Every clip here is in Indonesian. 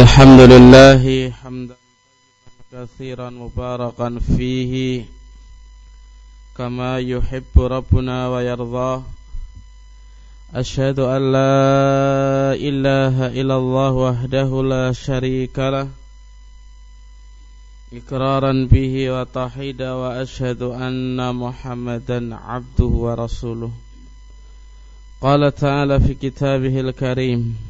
الحمد لله حمدا كثيرا مباركا فيه كما يحب ربنا ويرضاه. أشهد أن لا إله إلا الله وحده لا شريك له. إقرارا به وتوحيدا وأشهد أن محمدا عبده ورسوله. قال تعالى في كتابه الكريم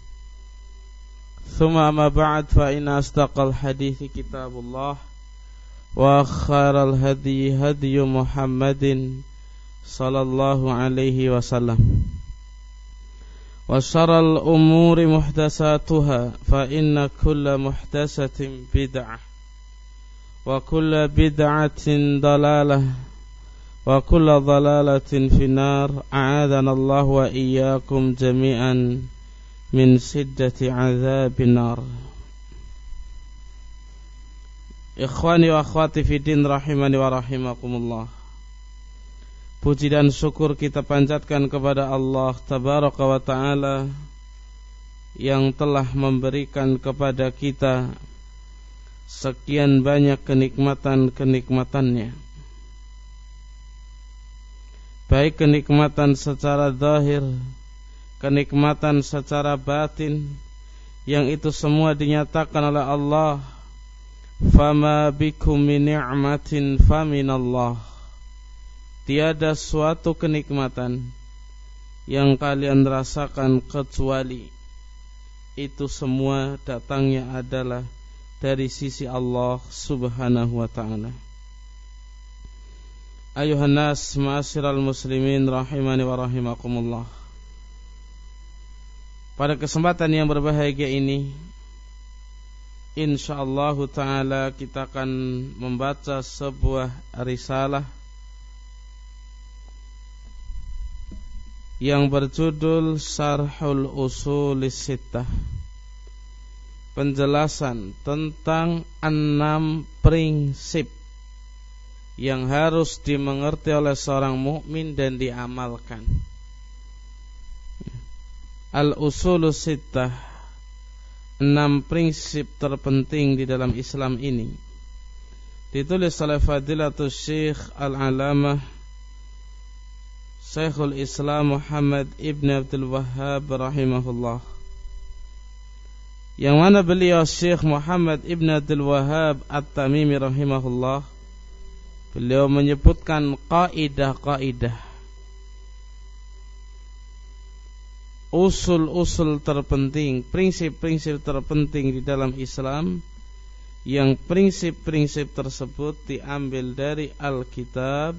ثم أما بعد فإن أصدق الحديث كتاب الله وخير الهدي هدي محمد صلى الله عليه وسلم. وشر الأمور محدثاتها فإن كل محدثة بدعة وكل بدعة ضلالة وكل ضلالة في النار. أعاذنا الله وإياكم جميعا. Min siddati azabin nar. Ikhwani wa akhwati fiddin rahimani wa rahimakumullah. Puji dan syukur kita panjatkan kepada Allah Tabaraka wa ta'ala Yang telah memberikan kepada kita Sekian banyak kenikmatan-kenikmatannya. Baik kenikmatan secara zahir kenikmatan secara batin yang itu semua dinyatakan oleh Allah. Fama bikum min ni'matin faminallah tiada suatu kenikmatan yang kalian rasakan kecuali itu semua datangnya adalah dari sisi Allah Subhanahu wa taala. Ayuhan nas ma'asyiral muslimin rahimani wa rahimakumullah pada kesempatan yang berbahagia ini Insyaallah ta'ala kita akan membaca sebuah risalah Yang berjudul Sarhul Usul Sittah Penjelasan tentang enam prinsip yang harus dimengerti oleh seorang mukmin dan diamalkan. Al-usulu sittah. Enam prinsip terpenting di dalam Islam ini. Ditulis oleh Fadilatul Syekh Al-Alamah Syekhul Islam Muhammad Ibn Abdul Wahhab Rahimahullah. Yang mana beliau Syekh Muhammad Ibn Abdul Wahhab At-Tamimi Rahimahullah Beliau menyebutkan kaidah-kaidah usul-usul terpenting, prinsip-prinsip terpenting di dalam Islam yang prinsip-prinsip tersebut diambil dari Alkitab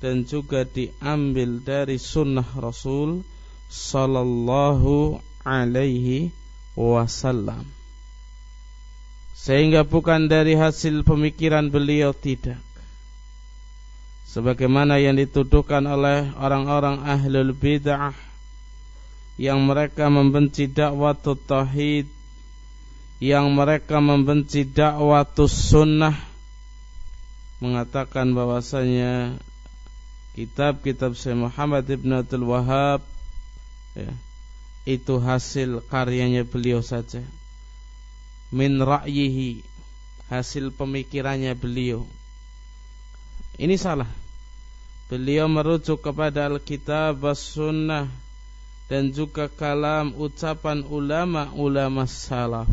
dan juga diambil dari sunnah Rasul sallallahu alaihi wasallam. Sehingga bukan dari hasil pemikiran beliau tidak. Sebagaimana yang dituduhkan oleh orang-orang ahlul bid'ah yang mereka membenci dakwah tauhid yang mereka membenci dakwah sunnah mengatakan bahwasanya kitab-kitab Syekh Muhammad Ibn Abdul Wahab ya, itu hasil karyanya beliau saja. Min ra'yihi hasil pemikirannya beliau. Ini salah. Beliau merujuk kepada Alkitab was sunnah dan juga kalam ucapan ulama-ulama salaf.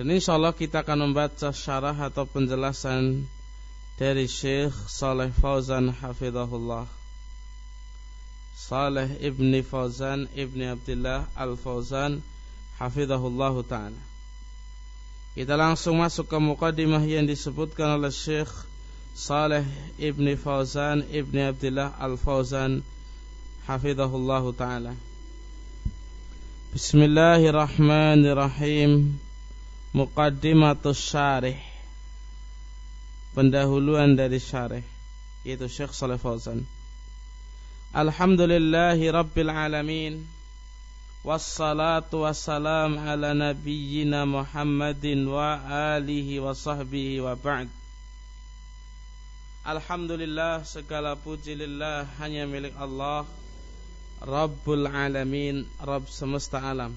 Dan insya Allah kita akan membaca syarah atau penjelasan dari Syekh Saleh Fauzan Hafizahullah Saleh ibni Fauzan ibni Abdullah Al-Fauzan Hafizahullah Ta'ala Kita langsung masuk ke mukadimah yang disebutkan oleh Syekh Saleh ibni Fauzan ibni Abdullah Al-Fauzan Hafizahullah Ta'ala Bismillahirrahmanirrahim Muqaddimatus Syarih Pendahuluan dari syarih Yaitu Syekh Saleh Fauzan Alhamdulillahi Rabbil Alamin Wassalatu wassalam ala nabiyyina Muhammadin wa alihi wa sahbihi wa ba'd Alhamdulillah segala puji lillah hanya milik Allah. Rabbul Alamin Rabb semesta alam.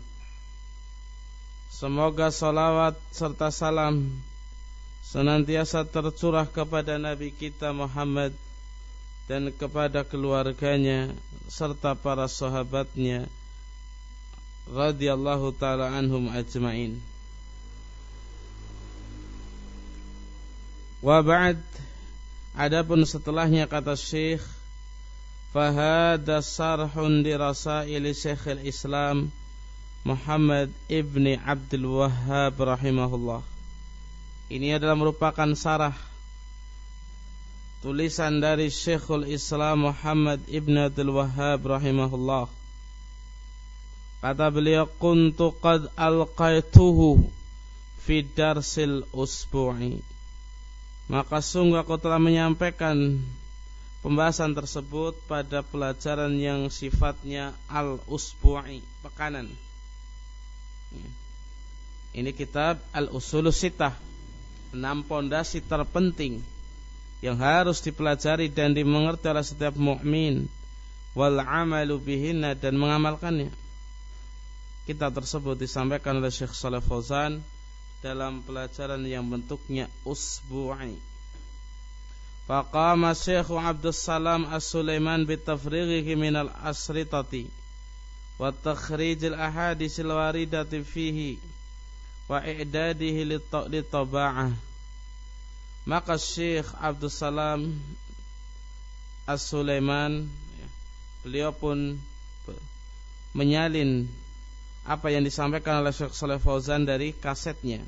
Semoga salawat serta salam senantiasa tercurah kepada Nabi kita Muhammad dan kepada keluarganya serta para sahabatnya radhiyallahu taala anhum ajmain. Wa ba'd adapun setelahnya kata Syekh fahada sarhun di rasail Syekhul Islam Muhammad ibni Abdul Wahhab rahimahullah. Ini adalah merupakan sarah tulisan dari Syekhul Islam Muhammad ibn Abdul Wahhab rahimahullah. Kata beliau, "Kuntu qad alqaituhu fi darsil usbu'i." Maka sungguh aku telah menyampaikan pembahasan tersebut pada pelajaran yang sifatnya al-usbu'i, pekanan. Ini kitab Al-Usulus Sittah Enam pondasi terpenting Yang harus dipelajari dan dimengerti oleh setiap mukmin. Wal amalu bihinna dan mengamalkannya. Kitab tersebut disampaikan oleh Syekh Saleh Fauzan Dalam pelajaran yang bentuknya usbu'i. Faqama Syekh Abdus Salam As-Sulaiman bitafrighihi minal asritati wa takhrijil ahadisil waridati fihi wa i'dadihi litaba'ah maka Syekh Abdul Salam As-Sulaiman ya, beliau pun menyalin apa yang disampaikan oleh Syekh Saleh Fauzan dari kasetnya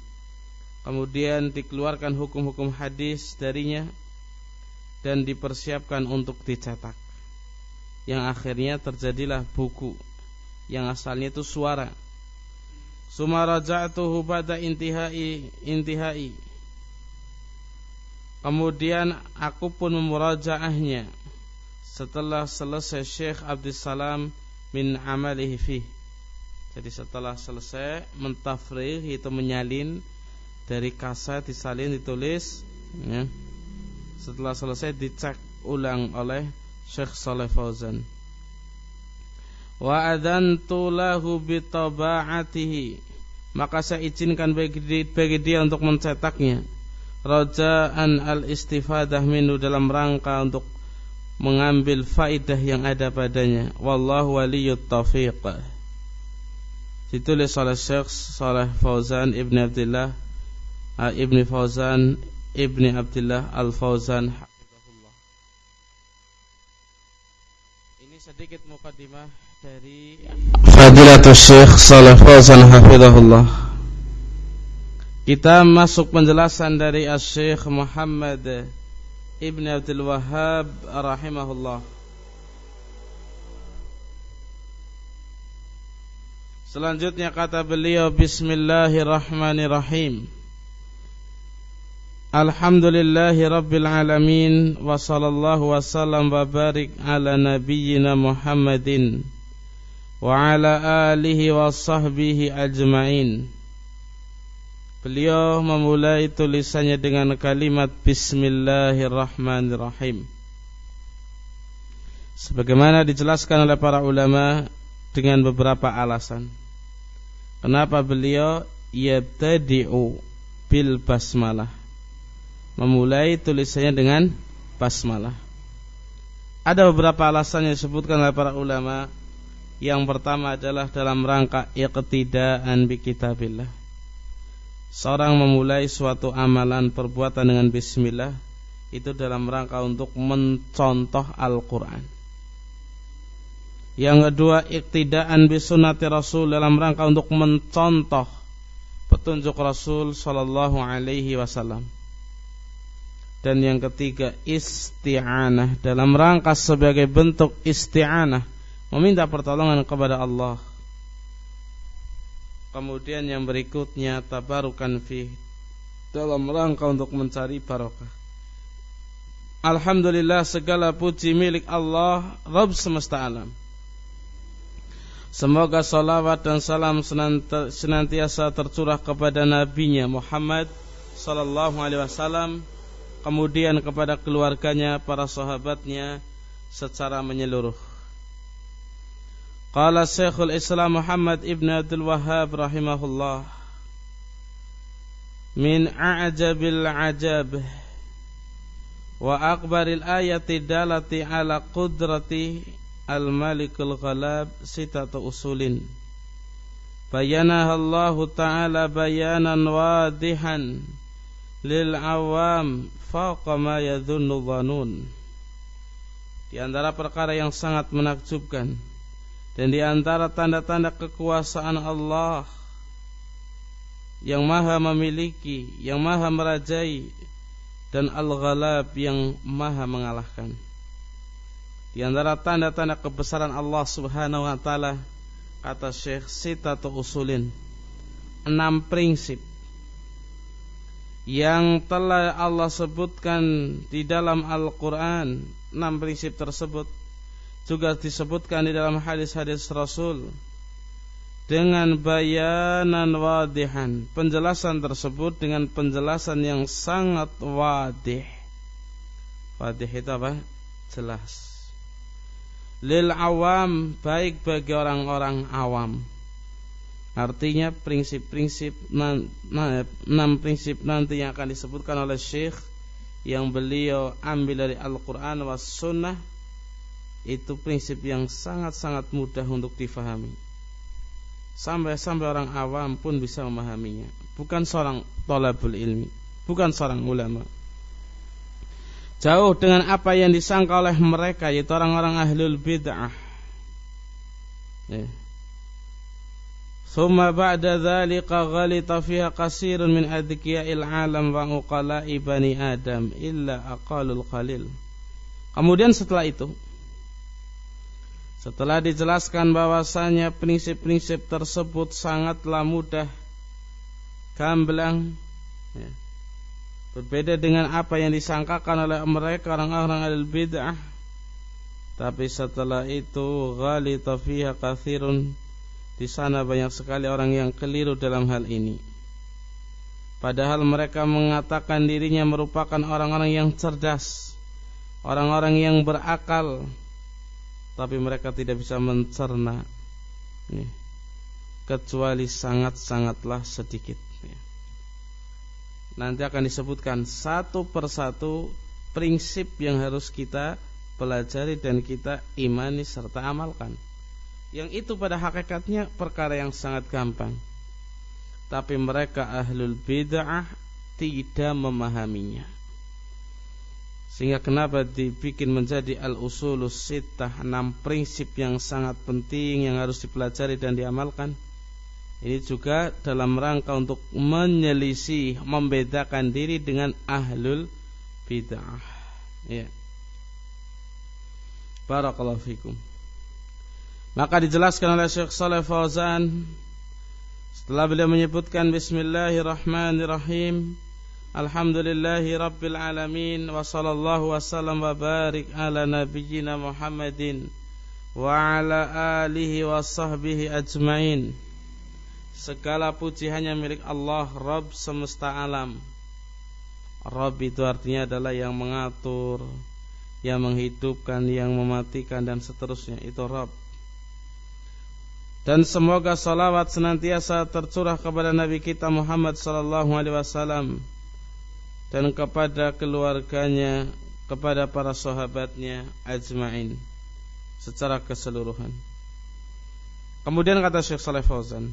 kemudian dikeluarkan hukum-hukum hadis darinya dan dipersiapkan untuk dicetak yang akhirnya terjadilah buku yang asalnya itu suara. Suma raja'tuhu pada intihai intihai. Kemudian aku pun memurajaahnya setelah selesai Syekh Abdul Salam min amalihi fi. Jadi setelah selesai mentafrih itu menyalin dari kaset disalin ditulis ya. Setelah selesai dicek ulang oleh Syekh Saleh Fauzan. Wa adantu lahu bitaba'atihi maka saya izinkan bagi, bagi dia untuk mencetaknya. Rajaan al istifadah minhu dalam rangka untuk mengambil faidah yang ada padanya. Wallahu waliyut taufiq ditulis oleh Syekh Saleh Fauzan Ibn Abdullah Ibn Fauzan Ibn Abdullah Al Fauzan ini sedikit mukadimah dari Fadilatul Syekh Saleh Fauzan Hafizahullah. Kita masuk penjelasan dari Syekh Muhammad Ibn Abdul Wahhab Rahimahullah Selanjutnya kata beliau Bismillahirrahmanirrahim. Alhamdulillahi Rabbil Alamin Wa sallallahu wa sallam wa barik ala nabiyyina Muhammadin wa ala alihi wa sahbihi ajma'in. Beliau memulai tulisannya dengan kalimat Bismillahirrahmanirrahim. Sebagaimana dijelaskan oleh para ulama dengan beberapa alasan Kenapa beliau yabtadi'u bil basmalah Memulai tulisannya dengan basmalah Ada beberapa alasan yang disebutkan oleh para ulama yang pertama adalah dalam rangka iqtidaan bi kitabillah. seorang memulai suatu amalan perbuatan dengan bismillah itu dalam rangka untuk mencontoh Al-Qur'an. Yang kedua, iktidaan bisunati Rasul dalam rangka untuk mencontoh petunjuk Rasul sallallahu alaihi wasallam. Dan yang ketiga, isti'anah dalam rangka sebagai bentuk isti'anah meminta pertolongan kepada Allah. Kemudian yang berikutnya tabarukan fi dalam rangka untuk mencari barokah. Alhamdulillah segala puji milik Allah Rabb semesta alam. Semoga salawat dan salam senantiasa tercurah kepada nabinya Muhammad sallallahu alaihi wasallam kemudian kepada keluarganya, para sahabatnya secara menyeluruh. Qala Syekhul Islam Muhammad Ibn Abdul Wahhab rahimahullah Min a'jabil ajab wa akbaril ayati dalati ala qudrati al-malikul ghalab sitatu usulin bayanaha Allah Ta'ala bayanan wadihan lil awam yadhunnu dhanun di antara perkara yang sangat menakjubkan dan di antara tanda-tanda kekuasaan Allah yang maha memiliki, yang maha merajai dan Al-Ghalab yang maha mengalahkan. Di antara tanda-tanda kebesaran Allah Subhanahu wa taala kata Syekh Sitatu Usulin enam prinsip yang telah Allah sebutkan di dalam Al-Qur'an. Enam prinsip tersebut juga disebutkan di dalam hadis-hadis Rasul dengan bayanan wadihan. Penjelasan tersebut dengan penjelasan yang sangat wadih. Wadih itu apa? jelas lil awam baik bagi orang-orang awam artinya prinsip-prinsip enam prinsip nanti yang akan disebutkan oleh Syekh yang beliau ambil dari Al-Quran was Sunnah itu prinsip yang sangat-sangat mudah untuk difahami. Sampai-sampai orang awam pun bisa memahaminya. Bukan seorang tolabul ilmi, bukan seorang ulama. Jauh dengan apa yang disangka oleh mereka yaitu orang-orang ahlul bid'ah. Ya. Thumma ba'da dhalika ghalita fiha qasirun min adhikiya'il alam wa uqala'i bani Adam illa aqalul qalil. Kemudian setelah itu setelah dijelaskan bahwasanya prinsip-prinsip tersebut sangatlah mudah gamblang ya, berbeda dengan apa yang disangkakan oleh mereka orang-orang al-bid'ah. Tapi setelah itu ghalita fiha kathirun. Di sana banyak sekali orang yang keliru dalam hal ini. Padahal mereka mengatakan dirinya merupakan orang-orang yang cerdas. Orang-orang yang berakal. Tapi mereka tidak bisa mencerna. Kecuali sangat-sangatlah sedikit. Nanti akan disebutkan satu persatu prinsip yang harus kita pelajari dan kita imani serta amalkan. Yang itu pada hakikatnya perkara yang sangat gampang. Tapi mereka ahlul bid'ah tidak memahaminya. Sehingga kenapa dibikin menjadi al-usulus sittah Enam prinsip yang sangat penting Yang harus dipelajari dan diamalkan Ini juga dalam rangka untuk menyelisih Membedakan diri dengan ahlul bid'ah. Ya. Barakallahu fikum. Maka dijelaskan oleh Syekh Saleh Fauzan Setelah beliau menyebutkan Bismillahirrahmanirrahim Alhamdulillahi Rabbil Alamin Wa sallallahu wasallam wa barik ala nabiyyina Muhammadin Wa ala alihi wa sahbihi ajmain Segala puji hanya milik Allah Rabb semesta alam. Rabb itu artinya adalah yang mengatur Yang menghidupkan, yang mematikan dan seterusnya. Itu Rabb. Dan semoga salawat senantiasa tercurah kepada Nabi kita Muhammad wasallam dan kepada keluarganya, kepada para sahabatnya ajma'in secara keseluruhan. Kemudian kata Syekh Saleh Fauzan,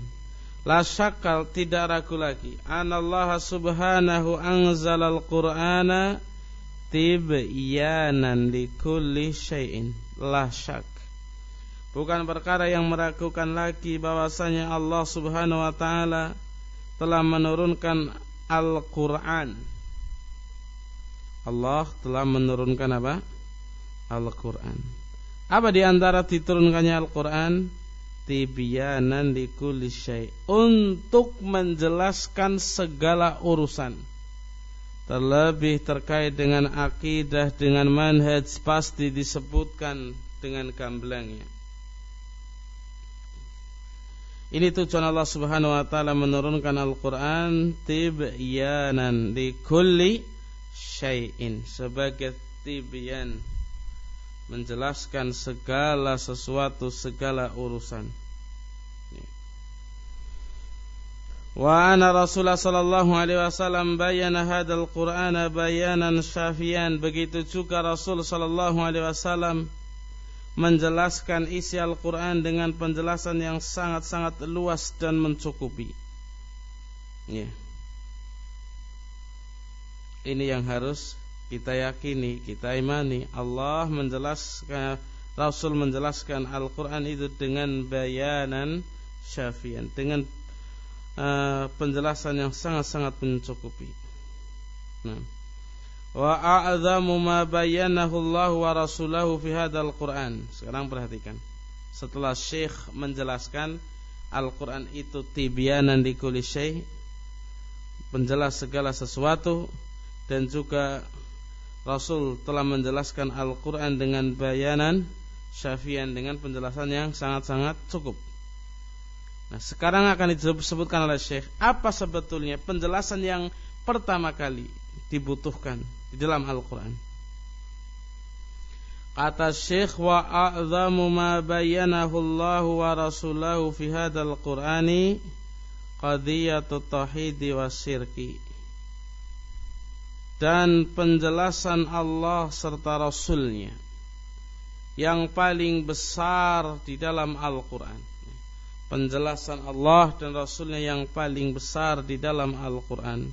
La syakal tidak ragu lagi. Anallah subhanahu anzalal qur'ana Tibyanan likulli syai'in. La syak. Bukan perkara yang meragukan lagi bahwasanya Allah subhanahu wa ta'ala Telah menurunkan Al-Quran. Allah telah menurunkan apa? Al-Quran. Apa di antara diturunkannya Al-Quran? Tibyanan likulli syai untuk menjelaskan segala urusan. Terlebih terkait dengan akidah dengan manhaj pasti disebutkan dengan gamblangnya ini tujuan Allah Subhanahu wa taala menurunkan Al-Qur'an tibyanan likulli syai'in. Sebagai tibyan menjelaskan segala sesuatu, segala urusan. Wa ana Rasulullah sallallahu alaihi wasallam bayana hadzal Qur'ana bayanan syafian. Begitu juga Rasul sallallahu alaihi wasallam menjelaskan isi Al-Qur'an dengan penjelasan yang sangat-sangat luas dan mencukupi. Ya. Ini yang harus kita yakini, kita imani Allah menjelaskan Rasul menjelaskan Al-Qur'an itu dengan bayanan syafian, dengan uh, penjelasan yang sangat-sangat mencukupi. Nah. Wa a'zamu ma bayyanahu Allah wa rasulahu fi hadzal Qur'an. Sekarang perhatikan. Setelah Syekh menjelaskan Al-Qur'an itu tibyanan di kulli syai, penjelas segala sesuatu dan juga Rasul telah menjelaskan Al-Quran dengan bayanan syafian dengan penjelasan yang sangat-sangat cukup. Nah, sekarang akan disebutkan oleh Syekh apa sebetulnya penjelasan yang pertama kali dibutuhkan di dalam Al-Quran. Kata Syekh wa a'zamu ma bayyanahu Allah wa rasulahu fi hadzal Qur'ani qadiyatut tauhid wa syirki dan penjelasan Allah serta Rasulnya yang paling besar di dalam Al-Quran. Penjelasan Allah dan Rasulnya yang paling besar di dalam Al-Quran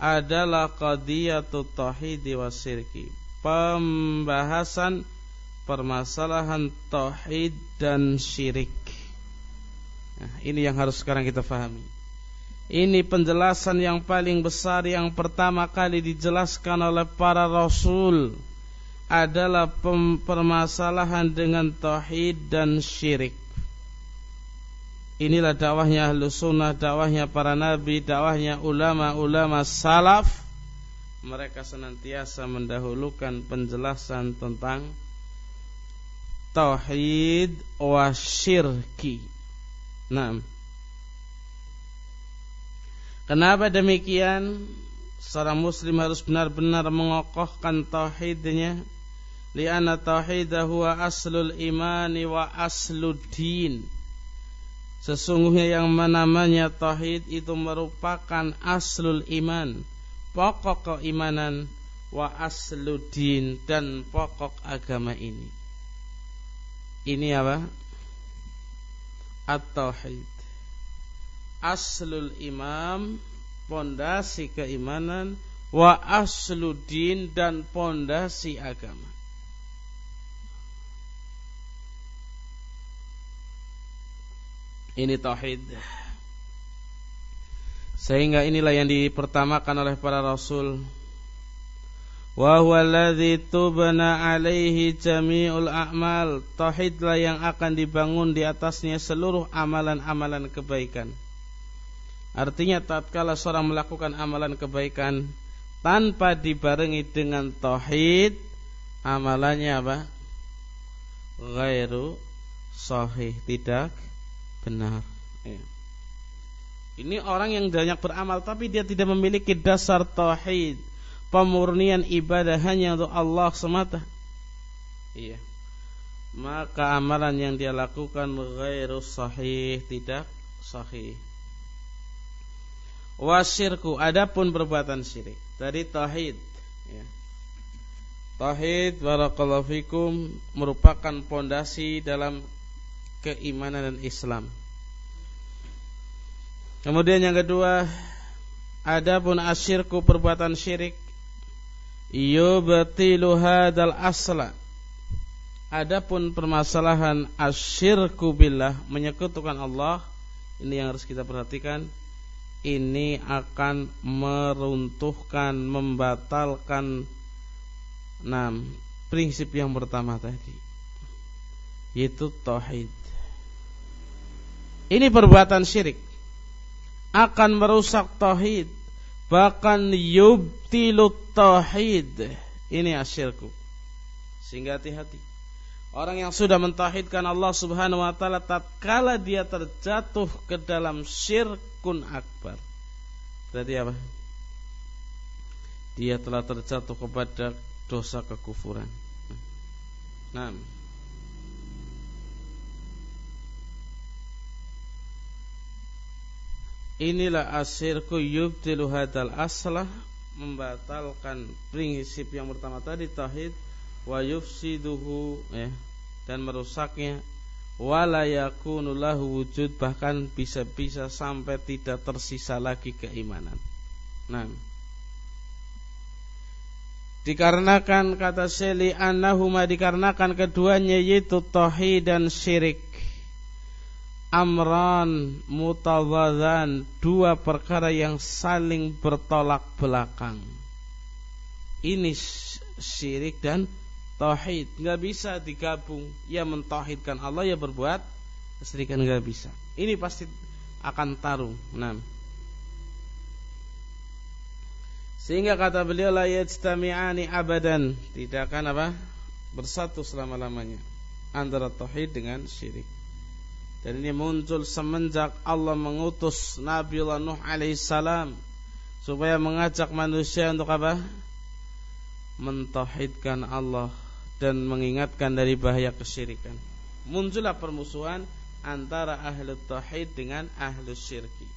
adalah qadiyatut tauhid wa syirki pembahasan permasalahan tauhid dan syirik. Nah, ini yang harus sekarang kita fahami ini penjelasan yang paling besar yang pertama kali dijelaskan oleh para rasul adalah permasalahan dengan tauhid dan syirik. Inilah dakwahnya ahlu sunnah, dakwahnya para nabi, dakwahnya ulama-ulama salaf. Mereka senantiasa mendahulukan penjelasan tentang tauhid wa syirki. Nah, Kenapa demikian? Seorang muslim harus benar-benar mengokohkan tauhidnya. Lianna tauhidah huwa aslul imani wa aslud din. Sesungguhnya yang namanya tauhid itu merupakan aslul iman, pokok keimanan wa asludin dan pokok agama ini. Ini apa? At-tauhid aslul imam pondasi keimanan wa asludin dan pondasi agama. Ini tauhid. Sehingga inilah yang dipertamakan oleh para rasul. Wa huwa alladhi tubna alaihi jami'ul a'mal. Tauhidlah yang akan dibangun di atasnya seluruh amalan-amalan kebaikan Artinya tatkala seorang melakukan amalan kebaikan tanpa dibarengi dengan tauhid, amalannya apa? Ghairu sahih, tidak benar. Ya. Ini orang yang banyak beramal tapi dia tidak memiliki dasar tauhid, pemurnian ibadah hanya untuk Allah semata. Iya. Maka amalan yang dia lakukan ghairu sahih, tidak sahih wasyirku adapun perbuatan syirik tadi tauhid ya. tauhid barakallahu fikum merupakan pondasi dalam keimanan dan Islam Kemudian yang kedua, adapun asyirku perbuatan syirik yubtilu hadal asla. Adapun permasalahan asyirku billah menyekutukan Allah, ini yang harus kita perhatikan. Ini akan meruntuhkan, membatalkan nah, prinsip yang pertama tadi, yaitu tauhid. Ini perbuatan syirik. Akan merusak tauhid. Bahkan yubtilut tauhid. Ini asyirku sehingga hati-hati orang yang sudah mentauhidkan Allah Subhanahu wa taala tatkala dia terjatuh ke dalam syirkun akbar. Berarti apa? Dia telah terjatuh kepada dosa kekufuran. Nah Inilah asyirku yubtilu hadal aslah membatalkan prinsip yang pertama tadi tauhid wa yufsiduhu ya dan merusaknya wala yakunu lahu wujud bahkan bisa-bisa sampai tidak tersisa lagi keimanan. Nah, dikarenakan kata Seli annahuma dikarenakan keduanya yaitu tauhid dan syirik. Amran mutawadzan dua perkara yang saling bertolak belakang. Ini syirik dan tauhid. Nggak bisa digabung. Ya mentauhidkan Allah ya berbuat kesirikan nggak bisa. Ini pasti akan tarung. Nah sehingga kata beliau la yajtami'ani abadan. Tidak akan apa? Bersatu selama-lamanya antara tauhid dengan syirik. Dan ini muncul semenjak Allah mengutus Nabi Nuh alaihissalam supaya mengajak manusia untuk apa? Mentauhidkan Allah dan mengingatkan dari bahaya kesyirikan. Muncullah permusuhan antara ahli tauhid dengan ahli syirki.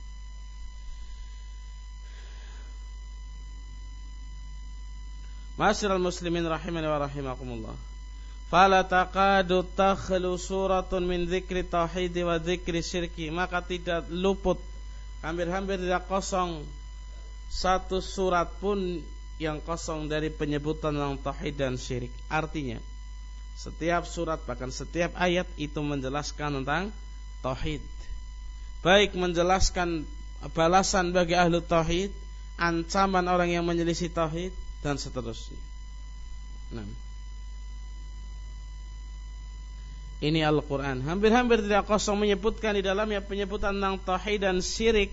Masyarul muslimin rahimani wa rahimakumullah fala taqadu takhlu suratun min dzikri tauhid wa dzikri syirki maka tidak luput hampir-hampir tidak kosong satu surat pun yang kosong dari penyebutan tentang tauhid dan syirik artinya setiap surat bahkan setiap ayat itu menjelaskan tentang tauhid baik menjelaskan balasan bagi ahlu tauhid ancaman orang yang menyelisih tauhid dan seterusnya nah ini Al-Quran. Hampir-hampir tidak kosong menyebutkan di dalamnya penyebutan tentang tauhid dan syirik.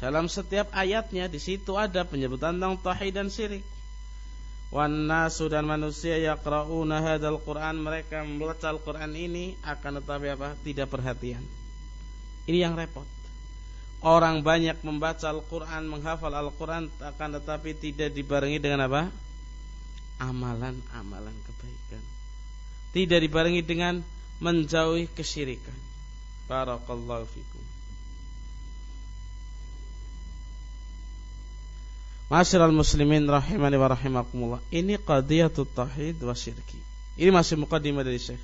Dalam setiap ayatnya di situ ada penyebutan tentang tauhid dan syirik. Wan nasu dan manusia yaqrauna hadzal Quran mereka membaca Al-Quran ini akan tetapi apa? Tidak perhatian. Ini yang repot. Orang banyak membaca Al-Quran, menghafal Al-Quran akan tetapi tidak dibarengi dengan apa? Amalan-amalan kebaikan tidak dibarengi dengan menjauhi kesyirikan. Barakallahu fikum. Masyiral muslimin rahimani wa rahimakumullah. Ini qadiyatut tauhid wa syirki. Ini masih mukadimah dari Syekh.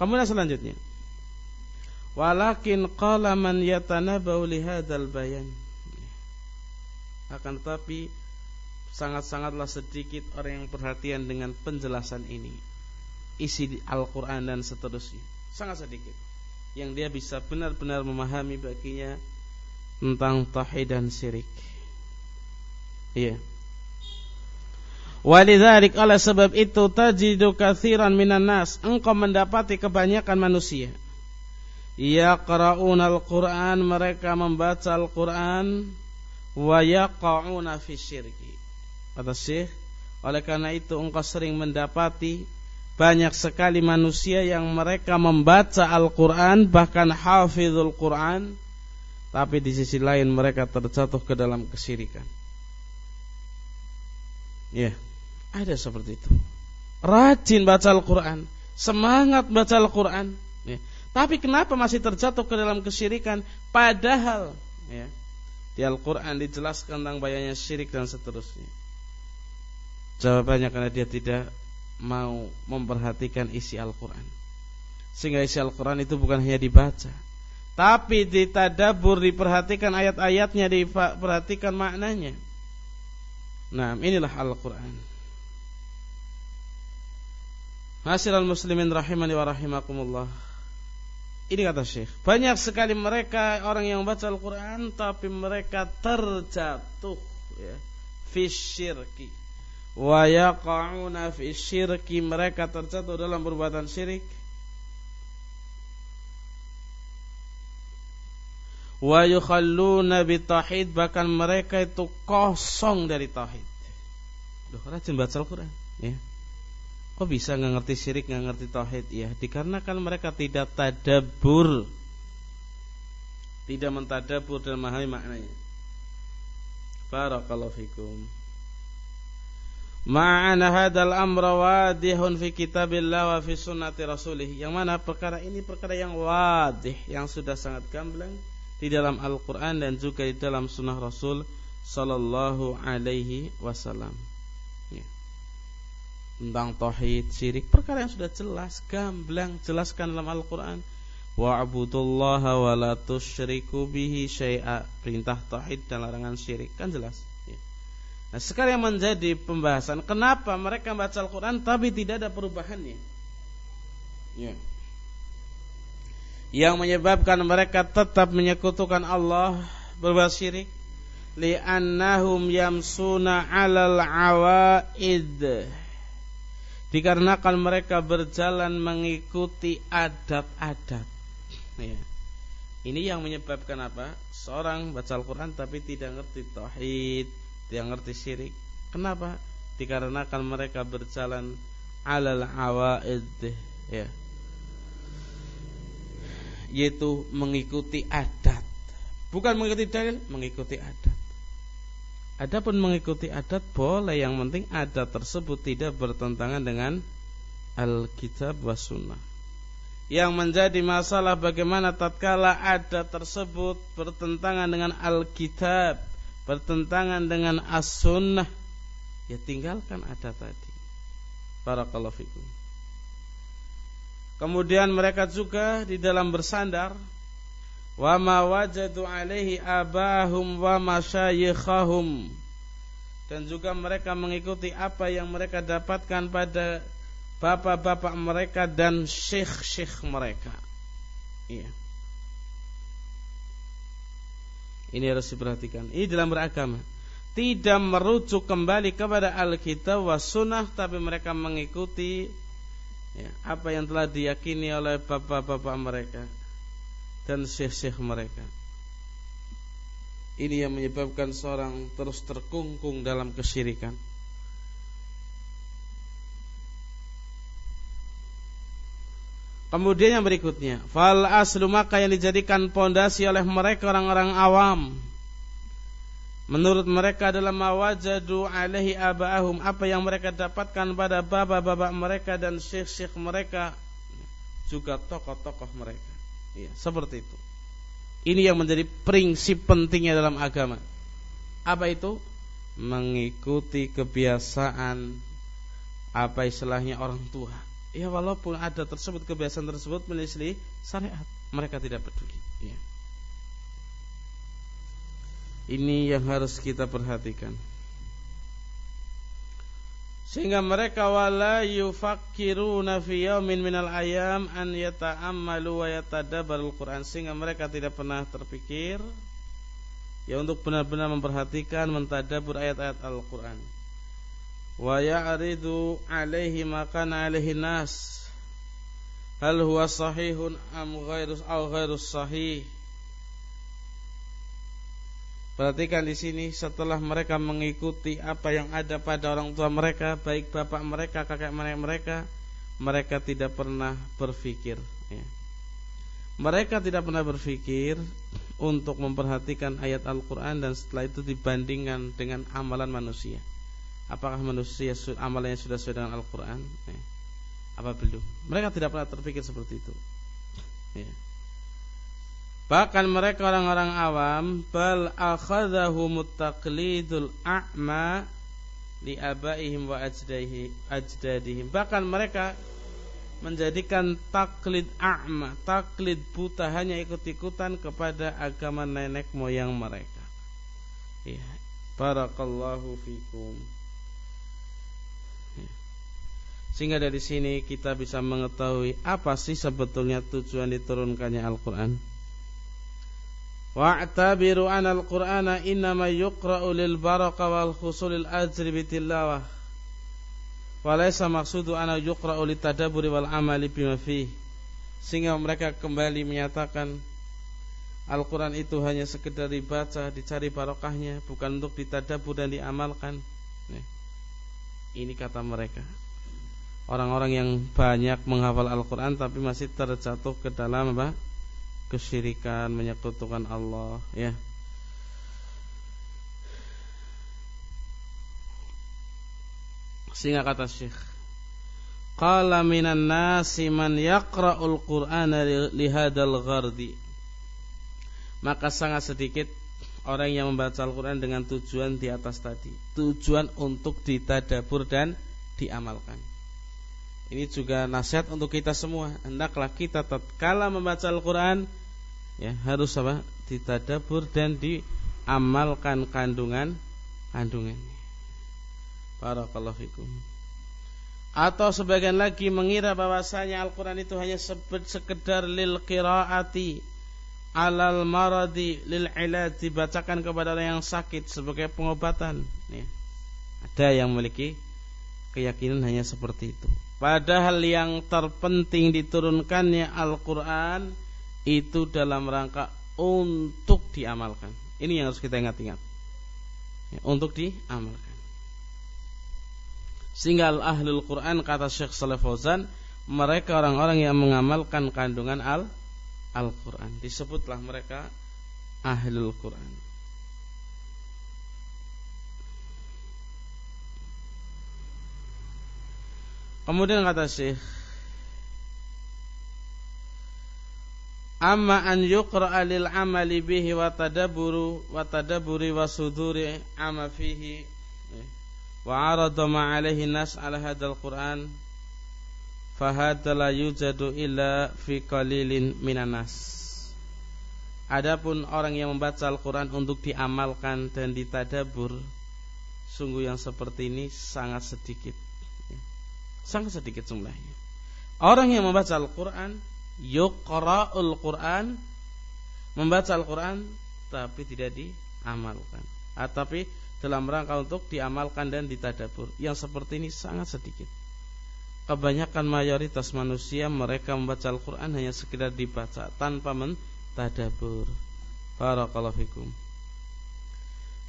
Kemudian selanjutnya. Walakin qala man yatanabau li hadzal bayan. Akan tetapi sangat-sangatlah sedikit orang yang perhatian dengan penjelasan ini isi Al-Quran dan seterusnya sangat sedikit yang dia bisa benar-benar memahami baginya tentang tauhid dan syirik. Iya. Walidzalik oleh sebab itu tajidu katsiran minan nas engkau mendapati kebanyakan manusia yaqra'una al-Qur'an mereka membaca Al-Qur'an wa yaqa'una fi syirki. Kata Syekh, oleh karena itu engkau sering mendapati banyak sekali manusia yang mereka membaca Al-Quran bahkan hafizul Quran tapi di sisi lain mereka terjatuh ke dalam kesirikan ya ada seperti itu. Rajin baca Al-Quran. Semangat baca Al-Quran. Ya. tapi kenapa masih terjatuh ke dalam kesirikan padahal ya, di Al-Quran dijelaskan tentang bayanya syirik dan seterusnya. Jawabannya karena dia tidak mau memperhatikan isi Al-Quran. Sehingga isi Al-Quran itu bukan hanya dibaca tapi ditadabur diperhatikan ayat-ayatnya diperhatikan maknanya nah inilah Al-Qur'an. Hasiral muslimin rahimani wa rahimakumullah. Ini kata Syekh banyak sekali mereka orang yang baca Al-Quran tapi mereka terjatuh ya, fisyirki wa yaqa'una fi syirki mereka terjatuh dalam perbuatan syirik wa yukhalluna bitauhid bahkan mereka itu kosong dari tauhid. Duh, rajin baca Al-Qur'an, ya. Kok bisa nggak ngerti syirik, nggak ngerti tauhid? Ya, dikarenakan mereka tidak tadabur. Tidak mentadabur dan memahami maknanya. Barakallahu fikum. Ma'ana hadal amra wadihun fi kitabillah wa fi sunnati rasulih Yang mana perkara ini perkara yang wadih Yang sudah sangat gamblang Di dalam Al-Quran dan juga di dalam sunnah Rasul Sallallahu alaihi wasallam. Ya. Tentang tauhid, syirik Perkara yang sudah jelas, gamblang Jelaskan dalam Al-Quran. Wa'budullaha wa la tusyriku bihi syai'a. Perintah tauhid dan larangan syirik Kan jelas. Nah sekarang yang menjadi pembahasan Kenapa mereka baca Al-Quran Tapi tidak ada perubahannya? Ya. Yang menyebabkan mereka tetap menyekutukan Allah Berbuat syirik Li'annahum yamsuna alal awaid Dikarenakan mereka berjalan mengikuti adat-adat ya. Ini yang menyebabkan apa? Seorang baca Al-Quran tapi tidak ngerti Tauhid yang ngerti syirik. Kenapa? Dikarenakan mereka berjalan alal awaid ya. Yaitu mengikuti adat. Bukan mengikuti dalil, mengikuti adat. Adapun mengikuti adat boleh yang penting adat tersebut tidak bertentangan dengan Alkitab was sunnah. Yang menjadi masalah bagaimana tatkala adat tersebut bertentangan dengan Alkitab bertentangan dengan as-sunnah ya tinggalkan ada tadi barakallahu fikum kemudian mereka juga di dalam bersandar wa ma wajadu alaihi abahum wa masyayikhahum dan juga mereka mengikuti apa yang mereka dapatkan pada bapak-bapak mereka dan syekh-syekh mereka iya ini harus diperhatikan. Ini dalam beragama. Tidak merujuk kembali kepada Alkitab wa sunnah tapi mereka mengikuti ya, apa yang telah diyakini oleh bapak-bapak mereka dan syekh-syekh mereka. Ini yang menyebabkan seorang terus terkungkung dalam kesyirikan. Kemudian yang berikutnya, fal aslu maka yang dijadikan pondasi oleh mereka orang-orang awam. Menurut mereka adalah mawajadu alaihi abahum apa yang mereka dapatkan pada bapak-bapak mereka dan syekh-syekh mereka juga tokoh-tokoh mereka. Ya, seperti itu. Ini yang menjadi prinsip pentingnya dalam agama. Apa itu? Mengikuti kebiasaan apa istilahnya orang tua ya walaupun ada tersebut kebiasaan tersebut menyelisih syariat mereka tidak peduli ya. Ini yang harus kita perhatikan. Sehingga mereka wala yufakkiruna fi yaumin minal ayam an yata'ammalu wa yatadabbarul Quran sehingga mereka tidak pernah terpikir ya untuk benar-benar memperhatikan mentadabur ayat-ayat Al-Qur'an. Wa ya'ridu alaihi makana alaihi nas. Hal huwa sahihun am ghairus aw ghairus sahih Perhatikan di sini setelah mereka mengikuti apa yang ada pada orang tua mereka, baik bapak mereka, kakek mereka, mereka tidak pernah berpikir. Ya. Mereka tidak pernah berpikir untuk memperhatikan ayat Al-Quran dan setelah itu dibandingkan dengan amalan manusia. Apakah manusia amalnya sudah sesuai dengan Al-Quran? Ya. Apa belum? Mereka tidak pernah terpikir seperti itu. Ya. Bahkan mereka orang-orang awam bal akhadhahumut taqlidul a'ma li abaihim wa ajdadihim. Bahkan mereka menjadikan taklid a'ma, taklid buta hanya ikut-ikutan kepada agama nenek moyang mereka. Ya, barakallahu fikum. Ya. Sehingga dari sini kita bisa mengetahui apa sih sebetulnya tujuan diturunkannya Al-Qur'an. Wa'tabiru anna al-Qur'ana innama yuqra'u lil baraka wal khusulil ajri bitilawah Walaysa maksudu ana yuqra'u litadaburi wal amali bima fih. Sehingga mereka kembali menyatakan Al-Quran itu hanya sekedar dibaca, dicari barokahnya, bukan untuk ditadabur dan diamalkan. Ini kata mereka. Orang-orang yang banyak menghafal Al-Quran tapi masih terjatuh ke dalam apa? Kesyirikan, menyekutukan Allah, ya. Sehingga kata Syekh Qala minan nasi man yaqra'ul qur'ana lihadal ghardi. Maka sangat sedikit orang yang membaca Al-Quran dengan tujuan di atas tadi Tujuan untuk ditadabur dan diamalkan. Ini juga nasihat untuk kita semua. Hendaklah kita tatkala membaca Al-Quran ya Harus apa? Ditadabur dan diamalkan kandungan kandungannya Barakallahu fikum. Atau sebagian lagi mengira bahwasanya Al-Quran itu hanya sekedar lil qiraati alal maradi lil ilad dibacakan kepada orang yang sakit sebagai pengobatan. Ya. Ada yang memiliki keyakinan hanya seperti itu. Padahal yang terpenting diturunkannya Al-Quran itu dalam rangka untuk diamalkan. Ini yang harus kita ingat-ingat. Ya, untuk diamalkan. Sehingga ahlul Quran kata Syekh Saleh Fauzan mereka orang-orang yang mengamalkan kandungan al Al-Quran disebutlah mereka ahlul Quran. Kemudian kata Syekh Amma an yuqra'a lil amali bihi wa tadabburu wa tadabburi wa suduri ama fihi. Wa arada ma alaihi nas ala hadzal Qur'an. Fahadza la yujadu illa fi qalilin minan nas. Adapun orang yang membaca Al-Quran untuk diamalkan dan ditadabur Sungguh yang seperti ini sangat sedikit. Sangat sedikit jumlahnya. Orang yang membaca Al-Quran Yuqra'ul Quran Membaca Al-Quran Tapi tidak diamalkan ah, Tapi dalam rangka untuk diamalkan dan ditadabur. Yang seperti ini sangat sedikit. Kebanyakan mayoritas manusia mereka membaca Al-Quran hanya sekedar dibaca tanpa mentadabur. Barakallahu fikum.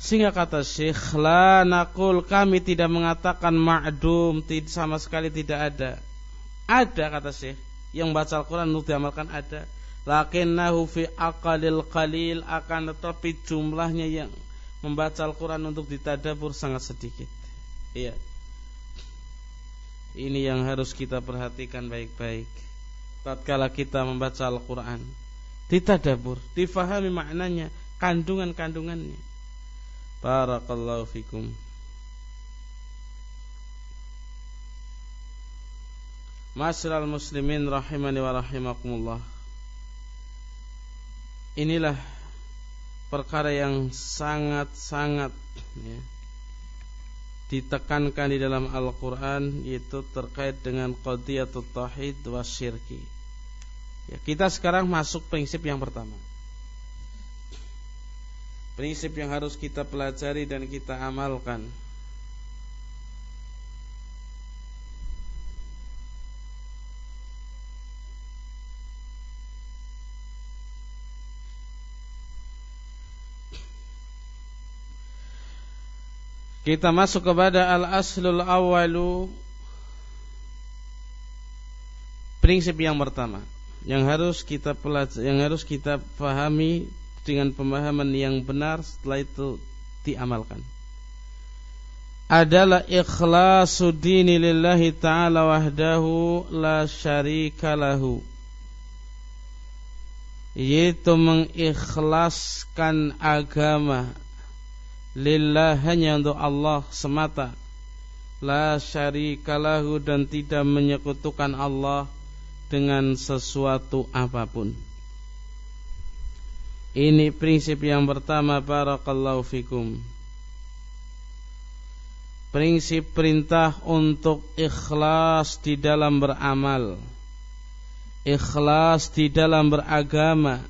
Sehingga kata Syekh La nakul kami tidak mengatakan ma'dum Sama sekali tidak ada Ada kata Syekh Yang baca Al-Quran untuk diamalkan ada Lakinnahu fi aqalil qalil Akan tetapi jumlahnya yang membaca Al-Quran untuk ditadabur sangat sedikit. Iya. Ini yang harus kita perhatikan baik-baik. Tatkala kita membaca Al-Quran, ditadabur, difahami maknanya, kandungan-kandungannya. Barakallahu fikum. Masyarakat muslimin rahimani wa rahimakumullah. Inilah perkara yang sangat-sangat ya, ditekankan di dalam Al-Quran yaitu terkait dengan qadiyatut tauhid wa syirki. Ya, kita sekarang masuk prinsip yang pertama. Prinsip yang harus kita pelajari dan kita amalkan Kita masuk kepada al-aslul awalu Prinsip yang pertama yang harus kita pelajari, yang harus kita pahami dengan pemahaman yang benar setelah itu diamalkan. Adalah ikhlasu dini lillahi ta'ala wahdahu la syarika lahu. Yaitu mengikhlaskan agama lillah hanya untuk Allah semata la syarikalahu dan tidak menyekutukan Allah dengan sesuatu apa pun. Ini prinsip yang pertama barakallahu fikum. Prinsip perintah untuk ikhlas di dalam beramal. Ikhlas di dalam beragama.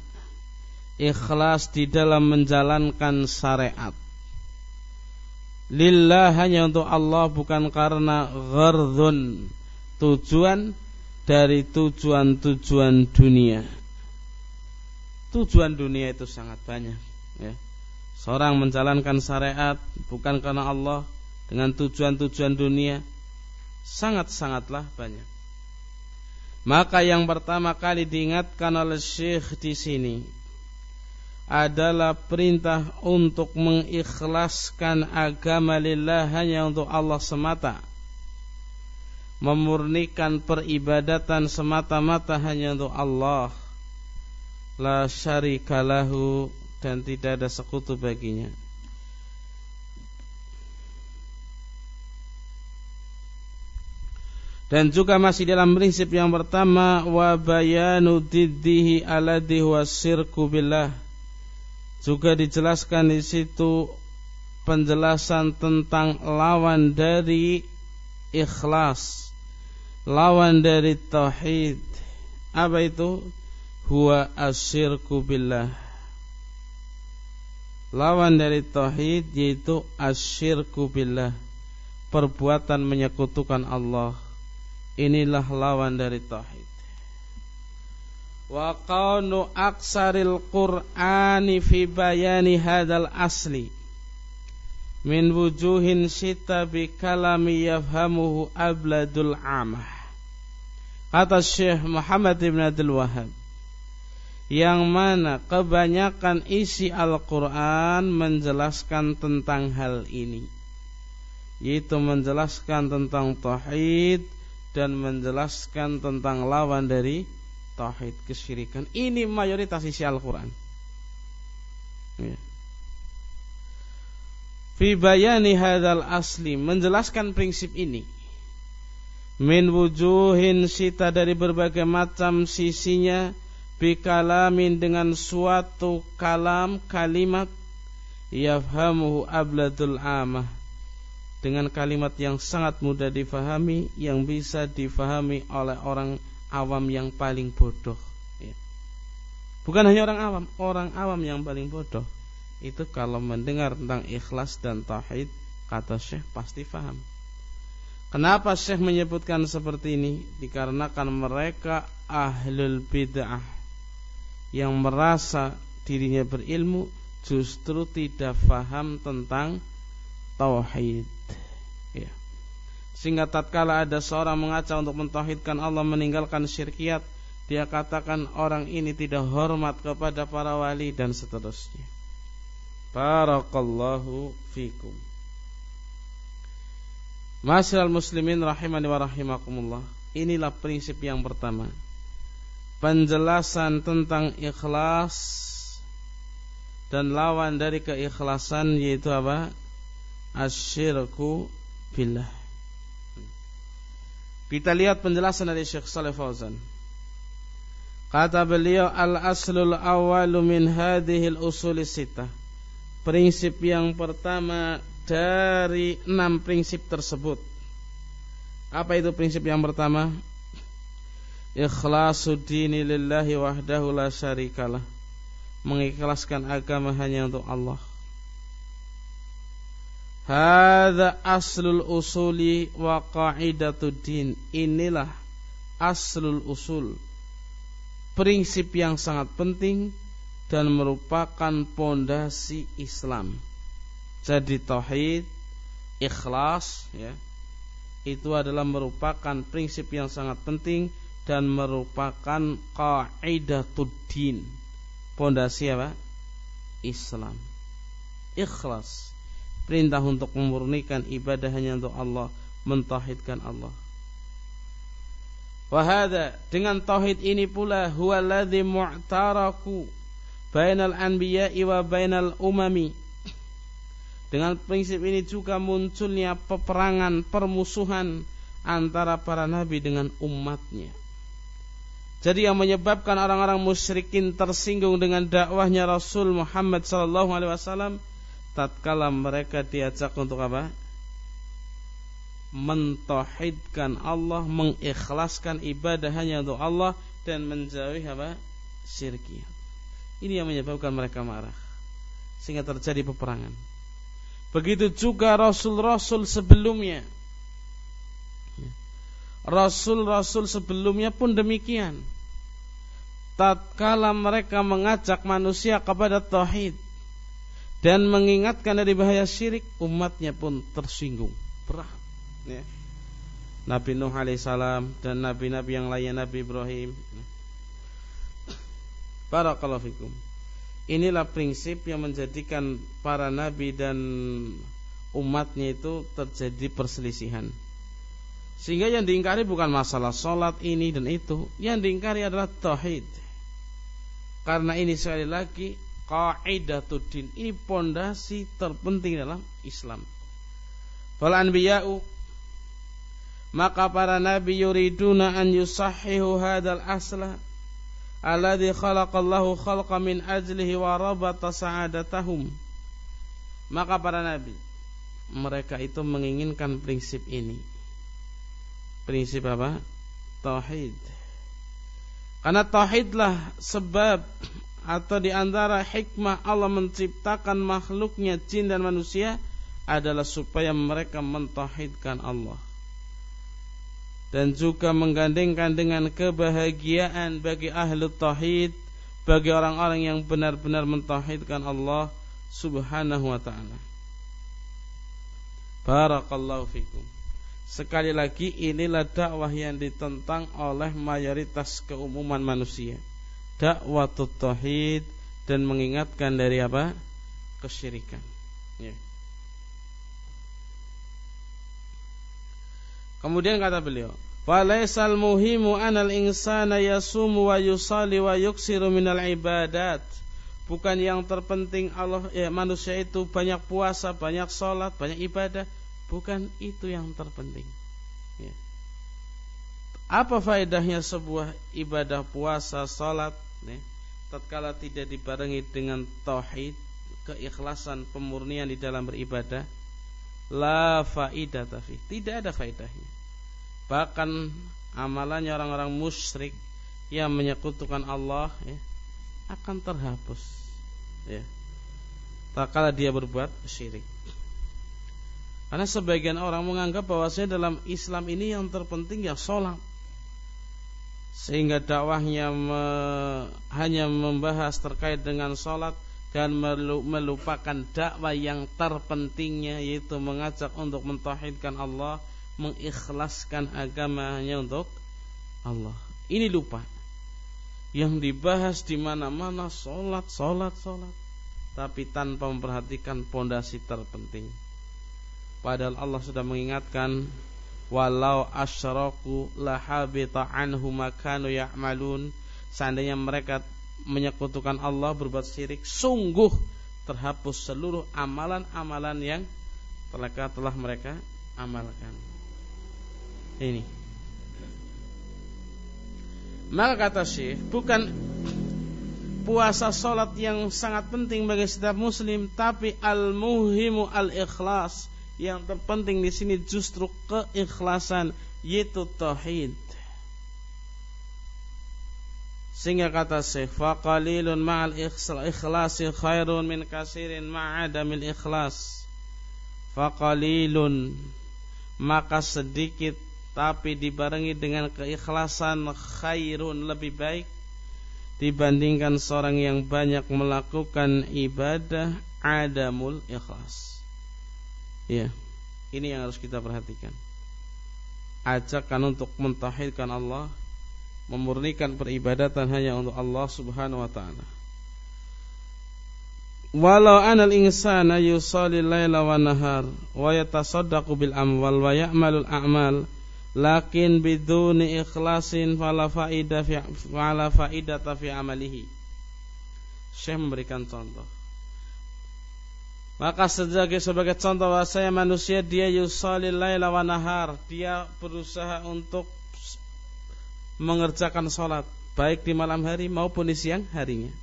Ikhlas di dalam menjalankan syariat lillah hanya untuk Allah bukan karena ghardun tujuan dari tujuan-tujuan dunia. Tujuan dunia itu sangat banyak ya. Seorang menjalankan syariat bukan karena Allah dengan tujuan-tujuan dunia sangat-sangatlah banyak. Maka yang pertama kali diingatkan oleh Syekh di sini adalah perintah untuk mengikhlaskan agama lillah hanya untuk Allah semata. Memurnikan peribadatan semata-mata hanya untuk Allah. La syarikalahu dan tidak ada sekutu baginya. Dan juga masih dalam prinsip yang pertama wa bayanu diddihi alladhi huwa syirku billah juga dijelaskan di situ penjelasan tentang lawan dari ikhlas, lawan dari tauhid. Apa itu? Huwa asyirku billah. Lawan dari tauhid yaitu asyirku billah. Perbuatan menyekutukan Allah. Inilah lawan dari tauhid wa qawnu aksaril qur'ani fi bayani hadal asli. Min wujuhin sita bi kalami yafhamuhu abladul amah. Kata Syekh Muhammad ibn Abdul Wahab yang mana kebanyakan isi Al-Quran menjelaskan tentang hal ini. Yaitu menjelaskan tentang tauhid dan menjelaskan tentang lawan dari tauhid kesyirikan ini mayoritas isi Al-Qur'an. Ya. Fi bayani hadzal asli menjelaskan prinsip ini min wujuhin sita dari berbagai macam sisinya bikalamin dengan suatu kalam kalimat yafhamuhu abladul amah dengan kalimat yang sangat mudah difahami yang bisa difahami oleh orang awam yang paling bodoh. Ya. Bukan hanya orang awam, orang awam yang paling bodoh itu kalau mendengar tentang ikhlas dan tauhid kata Syekh pasti paham. Kenapa Syekh menyebutkan seperti ini? Dikarenakan mereka ahlul bid'ah yang merasa dirinya berilmu justru tidak paham tentang tauhid. Sehingga tatkala ada seorang mengacau untuk mentauhidkan Allah meninggalkan syirkiat, dia katakan orang ini tidak hormat kepada para wali dan seterusnya. Barakallahu fikum. Masyarakat muslimin rahimani wa rahimakumullah. Inilah prinsip yang pertama. Penjelasan tentang ikhlas dan lawan dari keikhlasan yaitu apa? Asyirku billah. Kita lihat penjelasan dari Syekh Saleh Fauzan. Kata beliau al-aslul awalu min hadhil usul sita. Prinsip yang pertama dari enam prinsip tersebut. Apa itu prinsip yang pertama? Ikhlasu dini lillahi wahdahu la syarikalah. Mengikhlaskan agama hanya untuk Allah. Hada aslul usuli wa din. Inilah aslul usul. Prinsip yang sangat penting dan merupakan pondasi Islam. Jadi tauhid, ikhlas ya. Itu adalah merupakan prinsip yang sangat penting dan merupakan din. Pondasi apa? Islam. Ikhlas perintah untuk memurnikan ibadah hanya untuk Allah, mentauhidkan Allah. Wahada dengan tauhid ini pula huwa alladhi mu'taraku bainal anbiya'i wa bainal umami. Dengan prinsip ini juga munculnya peperangan, permusuhan antara para nabi dengan umatnya. Jadi yang menyebabkan orang-orang musyrikin tersinggung dengan dakwahnya Rasul Muhammad sallallahu alaihi wasallam tatkala mereka diajak untuk apa? Mentauhidkan Allah, mengikhlaskan ibadah hanya untuk Allah dan menjauhi apa? Syirkiyat. Ini yang menyebabkan mereka marah sehingga terjadi peperangan. Begitu juga rasul-rasul sebelumnya. Rasul-rasul sebelumnya pun demikian tatkala mereka mengajak manusia kepada tauhid dan mengingatkan dari bahaya syirik, umatnya pun tersinggung, berat. Ya. Nabi Nuh alaihissalam dan nabi-nabi yang lainnya Nabi Ibrahim. Barakallahu fikum. Inilah prinsip yang menjadikan para nabi dan umatnya itu terjadi perselisihan. Sehingga yang diingkari bukan masalah sholat ini dan itu, yang diingkari adalah tauhid. Karena ini sekali lagi qaidatuddin ini pondasi terpenting dalam Islam. Fal anbiya'u maka para nabi yuriduna an yusahhihu hadzal asla alladhi khalaqallahu khalqa min ajlihi wa rabata sa'adatahum. Maka para nabi mereka itu menginginkan prinsip ini. Prinsip apa? Tauhid karena tauhidlah sebab atau di antara hikmah Allah menciptakan makhluknya jin dan manusia adalah supaya mereka mentauhidkan Allah dan juga menggandengkan dengan kebahagiaan bagi ahlu tauhid bagi orang-orang yang benar-benar mentauhidkan Allah Subhanahu wa taala. Barakallahu fikum. Sekali lagi inilah dakwah yang ditentang oleh mayoritas keumuman manusia. Dakwah tauhid dan mengingatkan dari apa? Kesyirikan. Ya. Kemudian kata beliau, "Falaisal muhimu anal insana yasumu wa yusali wa yuksiru minal ibadat." Bukan yang terpenting Allah ya, manusia itu banyak puasa, banyak sholat, banyak ibadah Bukan itu yang terpenting. Ya. Apa faedahnya sebuah ibadah puasa, salat, ya, tatkala tidak dibarengi dengan tauhid, keikhlasan, pemurnian di dalam beribadah? La faidah tafi. Tidak ada faedahnya. Bahkan amalannya orang-orang musyrik yang menyekutukan Allah ya, akan terhapus. Ya. Tak kala dia berbuat syirik. Karena sebagian orang menganggap bahwasanya dalam Islam ini yang terpenting ya sholat. Sehingga dakwahnya me, hanya membahas terkait dengan sholat dan melupakan dakwah yang terpentingnya yaitu mengajak untuk mentauhidkan Allah, mengikhlaskan agamanya untuk Allah. Ini lupa. Yang dibahas di mana-mana sholat, sholat, sholat, tapi tanpa memperhatikan pondasi terpenting Padahal Allah sudah mengingatkan walau asyraku lahabita anhu makanu ya'malun seandainya mereka menyekutukan Allah berbuat syirik sungguh terhapus seluruh amalan-amalan yang telah telah mereka amalkan. Ini. Maka kata Syekh, bukan puasa solat yang sangat penting bagi setiap muslim, tapi al-muhimu al-ikhlas yang terpenting di sini justru keikhlasan yaitu tauhid. Sehingga kata Syekh faqalilun ma'al ikhlasi khairun min kasirin ma'adamil ikhlas. Faqalilun maka sedikit tapi dibarengi dengan keikhlasan khairun lebih baik dibandingkan seorang yang banyak melakukan ibadah adamul ikhlas. Ya, ini yang harus kita perhatikan. Ajakan untuk mentauhidkan Allah, memurnikan peribadatan hanya untuk Allah Subhanahu wa taala. Walau anal insana yusalli laila wa nahar wa yatasaddaqu bil amwal wa ya'malul a'mal lakin biduni ikhlasin fala faida fi fala faidata fi amalihi. Syekh memberikan contoh maka sebagai sebagai contoh bahasanya manusia dia yusalil laila wa nahar, dia berusaha untuk mengerjakan sholat baik di malam hari maupun di siang harinya.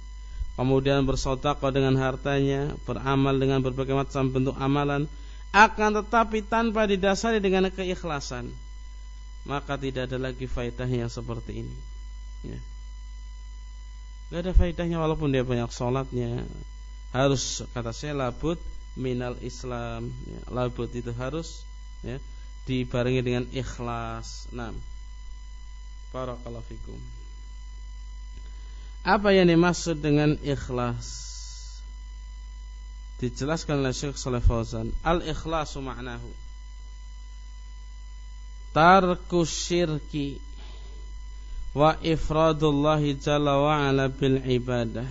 Kemudian bersodakoh dengan hartanya, beramal dengan berbagai macam bentuk amalan, akan tetapi tanpa didasari dengan keikhlasan, maka tidak ada lagi faedahnya seperti ini. Ya. Gak ada faedahnya walaupun dia banyak sholatnya. Harus kata saya labut minal Islam. Ya, labut itu harus ya, dibarengi dengan ikhlas. Nah, barakallahu fikum. Apa yang dimaksud dengan ikhlas? Dijelaskan oleh Syekh Saleh Fauzan, al-ikhlasu ma'nahu tarku syirki wa ifradullahi jalla wa ala bil ibadah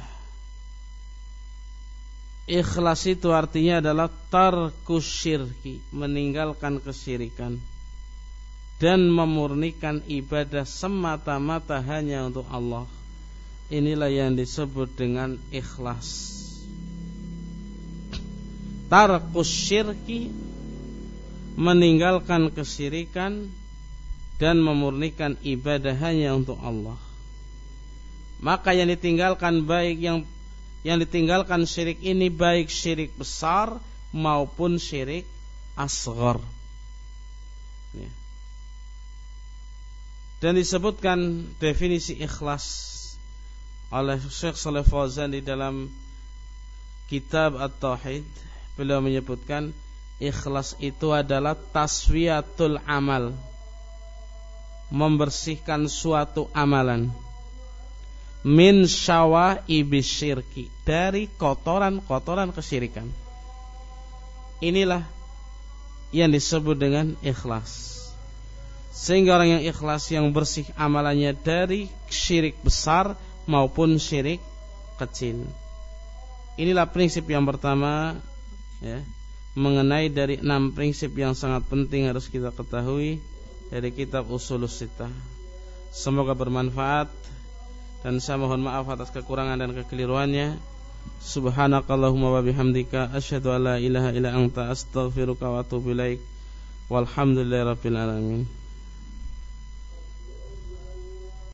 Ikhlas itu artinya adalah tarku syirki Meninggalkan kesyirikan Dan memurnikan ibadah semata-mata hanya untuk Allah Inilah yang disebut dengan ikhlas Tarku syirki Meninggalkan kesyirikan dan memurnikan ibadah hanya untuk Allah. Maka yang ditinggalkan baik yang yang ditinggalkan syirik ini baik syirik besar maupun syirik asghar. Ya. Dan disebutkan definisi ikhlas oleh Syekh Saleh Fauzan di dalam kitab At-Tauhid. Beliau menyebutkan ikhlas itu adalah taswiyatul amal membersihkan suatu amalan min syawa ibisyirki dari kotoran-kotoran kesyirikan. Inilah yang disebut dengan ikhlas. Sehingga orang yang ikhlas yang bersih amalannya dari syirik besar maupun syirik kecil. Inilah prinsip yang pertama ya, mengenai dari enam prinsip yang sangat penting harus kita ketahui dari kitab Usul Sittah. Semoga bermanfaat dan saya mohon maaf atas kekurangan dan kekeliruannya. Subhanakallahumma wa bihamdika asyhadu an la ilaha illa anta astaghfiruka wa atubu ilaik. Walhamdulillahirabbil alamin.